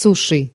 суши.